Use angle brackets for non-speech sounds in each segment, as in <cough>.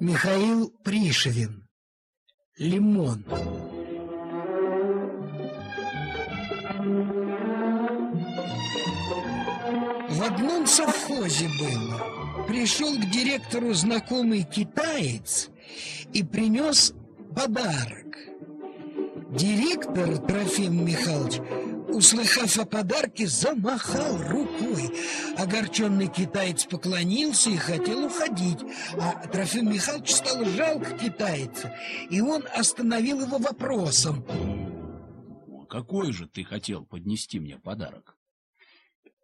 Михаил Пришевин. Лимон. В одном совхозе было. Пришел к директору знакомый китаец и принес подарок. Директор Трофим Михайлович услыхав о подарке, замахал рукой. Огорченный китаец поклонился и хотел уходить, а Трофим Михайлович стал жалко китайца, и он остановил его вопросом. «Какой же ты хотел поднести мне подарок?»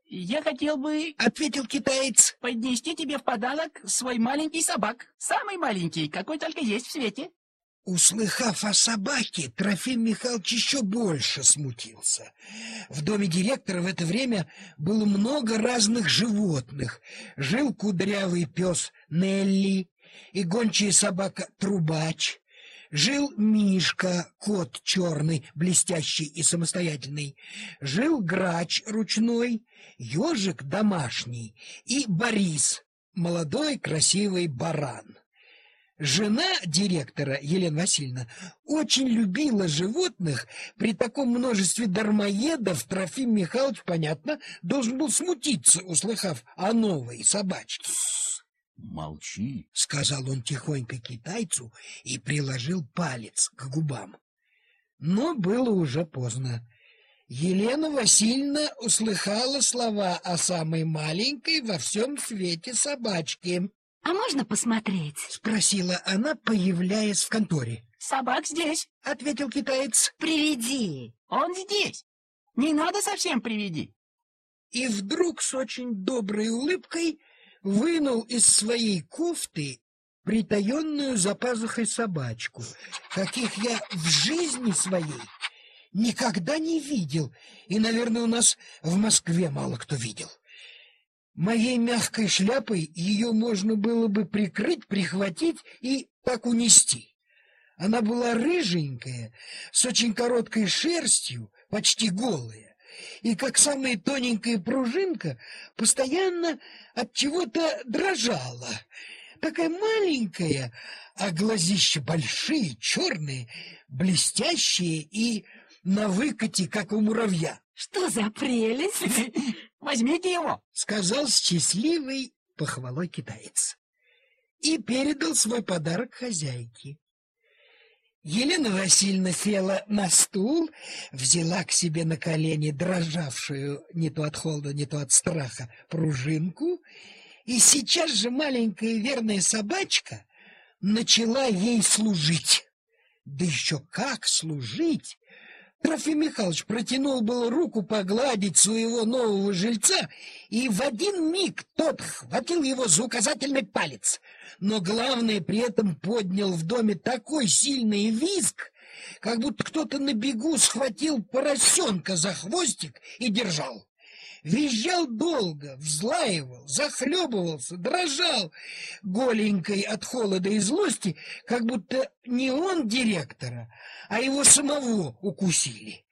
«Я хотел бы...» — ответил китаец. «Поднести тебе в подарок свой маленький собак. Самый маленький, какой только есть в свете». Услыхав о собаке, Трофим Михайлович еще больше смутился. В доме директора в это время было много разных животных. Жил кудрявый пес Нелли и гончая собака Трубач. Жил Мишка, кот черный, блестящий и самостоятельный. Жил Грач ручной, ежик домашний и Борис, молодой красивый баран. Жена директора, Елена Васильевна, очень любила животных. При таком множестве дармоедов Трофим Михайлович, понятно, должен был смутиться, услыхав о новой собачке. «Молчи», — сказал он тихонько китайцу и приложил палец к губам. Но было уже поздно. Елена Васильевна услыхала слова о самой маленькой во всем свете собачке. А можно посмотреть? Спросила она, появляясь в конторе. Собак здесь, ответил китаец. Приведи. Он здесь. Не надо совсем приведи. И вдруг с очень доброй улыбкой вынул из своей кофты притаенную за пазухой собачку, каких я в жизни своей никогда не видел, и, наверное, у нас в Москве мало кто видел. Моей мягкой шляпой ее можно было бы прикрыть, прихватить и так унести. Она была рыженькая, с очень короткой шерстью, почти голая, и как самая тоненькая пружинка постоянно от чего-то дрожала. Такая маленькая, а глазища большие, черные, блестящие и на выкате, как у муравья. Что за прелесть! <laughs> Возьмите его, сказал счастливый похвалой китаец. И передал свой подарок хозяйке. Елена Васильевна села на стул, взяла к себе на колени дрожавшую не то от холода, не то от страха пружинку, и сейчас же маленькая верная собачка начала ей служить. Да еще как служить! Трофим Михайлович протянул было руку погладить своего нового жильца, и в один миг тот хватил его за указательный палец. Но главное, при этом поднял в доме такой сильный визг, как будто кто-то на бегу схватил поросенка за хвостик и держал. Визжал долго, взлаивал, захлебывался, дрожал, голенькой от холода и злости, как будто не он директора, а его самого укусили.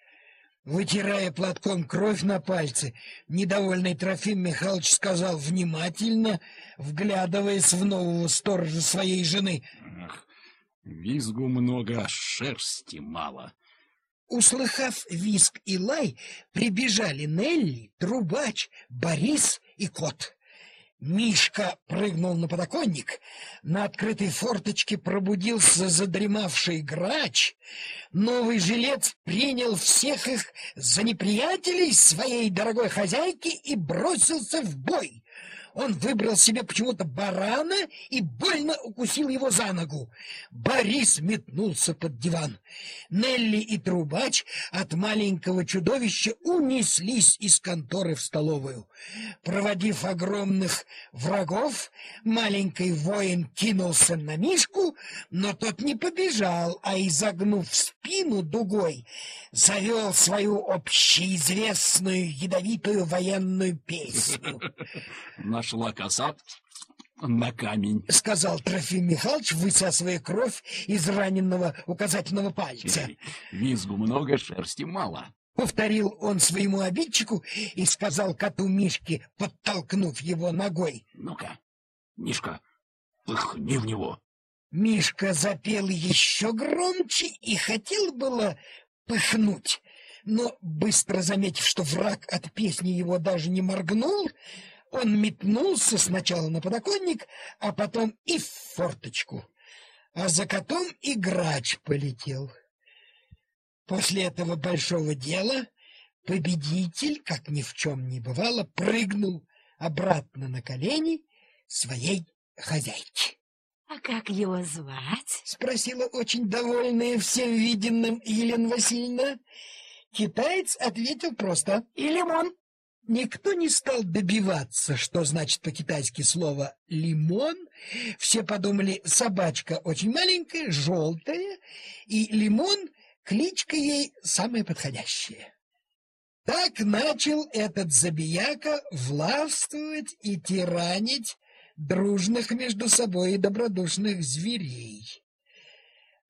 Вытирая платком кровь на пальцы, недовольный Трофим Михайлович сказал внимательно, вглядываясь в нового сторожа своей жены. Ах, визгу много, а шерсти мало. Услыхав визг и лай, прибежали Нелли, Трубач, Борис и кот. Мишка прыгнул на подоконник, на открытой форточке пробудился задремавший грач. Новый жилец принял всех их за неприятелей своей дорогой хозяйки и бросился в бой. Он выбрал себе почему-то барана и больно укусил его за ногу. Борис метнулся под диван. Нелли и Трубач от маленького чудовища унеслись из конторы в столовую. Проводив огромных врагов, маленький воин кинулся на Мишку, но тот не побежал, а изогнув спину дугой, завел свою общеизвестную ядовитую военную песню. Нашла коса на камень, — сказал Трофим Михайлович, высасывая кровь из раненного указательного пальца. <laughs> Визгу много, шерсти мало. Повторил он своему обидчику и сказал коту Мишке, подтолкнув его ногой. — Ну-ка, Мишка, пыхни в него. Мишка запел еще громче и хотел было пыхнуть, но, быстро заметив, что враг от песни его даже не моргнул, он метнулся сначала на подоконник, а потом и в форточку, а за котом и грач полетел. После этого большого дела победитель, как ни в чем не бывало, прыгнул обратно на колени своей хозяйки. — А как его звать? — спросила очень довольная всем виденным Елена Васильевна. Китаец ответил просто И лимон. Никто не стал добиваться, что значит по-китайски слово «лимон». Все подумали, собачка очень маленькая, желтая, и лимон — кличка ей самая подходящая. Так начал этот забияка властвовать и тиранить дружных между собой и добродушных зверей.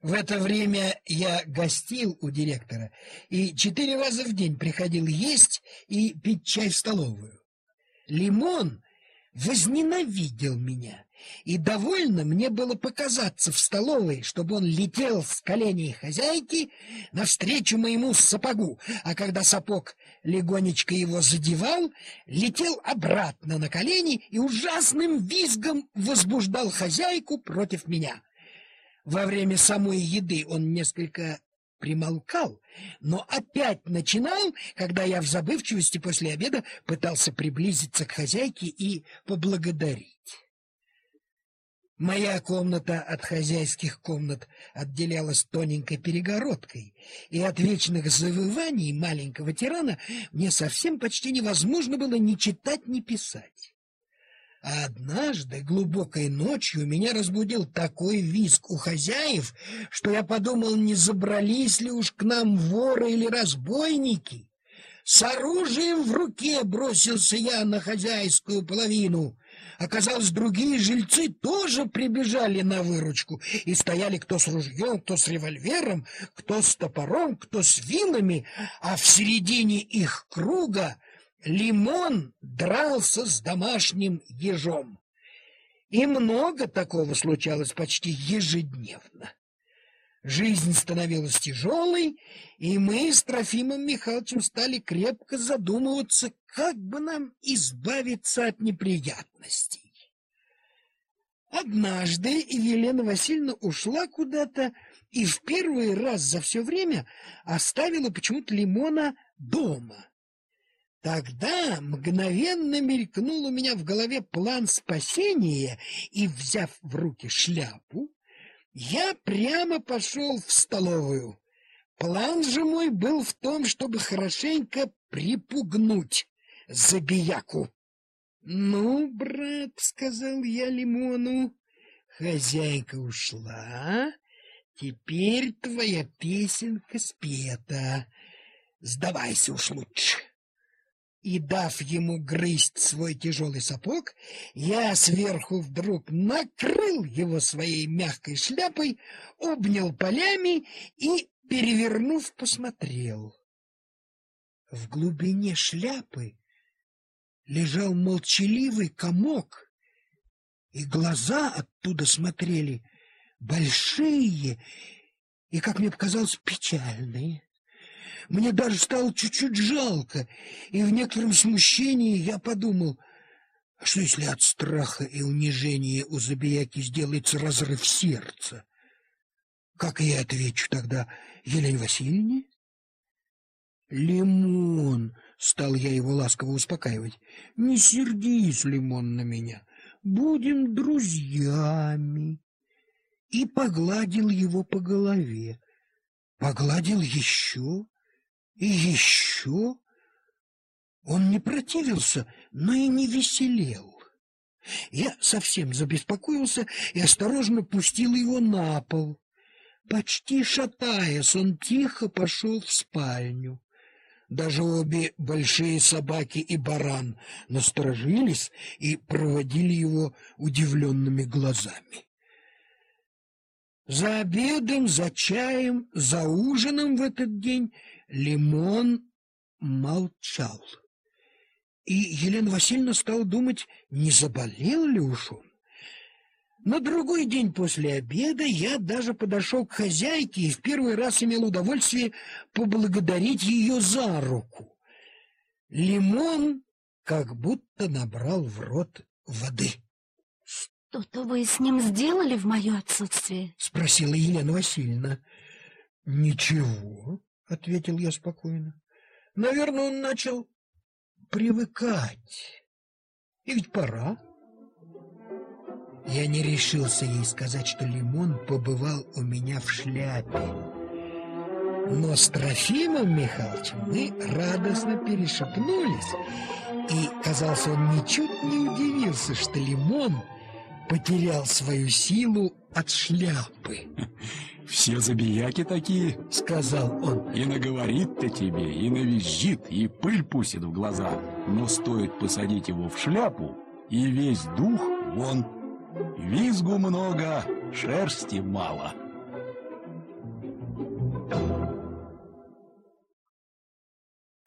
В это время я гостил у директора и четыре раза в день приходил есть и пить чай в столовую. Лимон возненавидел меня, и довольно мне было показаться в столовой, чтобы он летел с коленей хозяйки навстречу моему сапогу, а когда сапог легонечко его задевал, летел обратно на колени и ужасным визгом возбуждал хозяйку против меня. Во время самой еды он несколько примолкал, но опять начинал, когда я в забывчивости после обеда пытался приблизиться к хозяйке и поблагодарить. Моя комната от хозяйских комнат отделялась тоненькой перегородкой, и от вечных завываний маленького тирана мне совсем почти невозможно было ни читать, ни писать. А однажды глубокой ночью меня разбудил такой визг у хозяев, что я подумал, не забрались ли уж к нам воры или разбойники. С оружием в руке бросился я на хозяйскую половину. Оказалось, другие жильцы тоже прибежали на выручку и стояли кто с ружьем, кто с револьвером, кто с топором, кто с вилами, а в середине их круга Лимон дрался с домашним ежом. И много такого случалось почти ежедневно. Жизнь становилась тяжелой, и мы с Трофимом Михайловичем стали крепко задумываться, как бы нам избавиться от неприятностей. Однажды Елена Васильевна ушла куда-то и в первый раз за все время оставила почему-то Лимона дома. Тогда мгновенно мелькнул у меня в голове план спасения, и, взяв в руки шляпу, я прямо пошел в столовую. План же мой был в том, чтобы хорошенько припугнуть забияку. — Ну, брат, — сказал я Лимону, — хозяйка ушла, теперь твоя песенка спета. Сдавайся уж лучше и, дав ему грызть свой тяжелый сапог, я сверху вдруг накрыл его своей мягкой шляпой, обнял полями и, перевернув, посмотрел. В глубине шляпы лежал молчаливый комок, и глаза оттуда смотрели большие и, как мне показалось, печальные. Мне даже стало чуть-чуть жалко, и в некотором смущении я подумал, а что если от страха и унижения у забияки сделается разрыв сердца? Как я отвечу тогда Елене Васильевне? Лимон, стал я его ласково успокаивать. Не сердись, Лимон, на меня. Будем друзьями. И погладил его по голове. Погладил еще и еще он не противился, но и не веселел. Я совсем забеспокоился и осторожно пустил его на пол. Почти шатаясь, он тихо пошел в спальню. Даже обе большие собаки и баран насторожились и проводили его удивленными глазами. За обедом, за чаем, за ужином в этот день Лимон молчал. И Елена Васильевна стала думать, не заболел ли уж он. На другой день после обеда я даже подошел к хозяйке и в первый раз имел удовольствие поблагодарить ее за руку. Лимон как будто набрал в рот воды. Что-то вы с ним сделали в мое отсутствие? Спросила Елена Васильевна. Ничего, ответил я спокойно. Наверное, он начал привыкать. И ведь пора. Я не решился ей сказать, что Лимон побывал у меня в шляпе. Но с Трофимом Михайловичем мы радостно перешепнулись, и, казалось, он ничуть не удивился, что Лимон потерял свою силу от шляпы. <laughs> Все забияки такие, — сказал он. И наговорит-то тебе, и навизжит, и пыль пустит в глаза. Но стоит посадить его в шляпу, и весь дух вон. Визгу много, шерсти мало.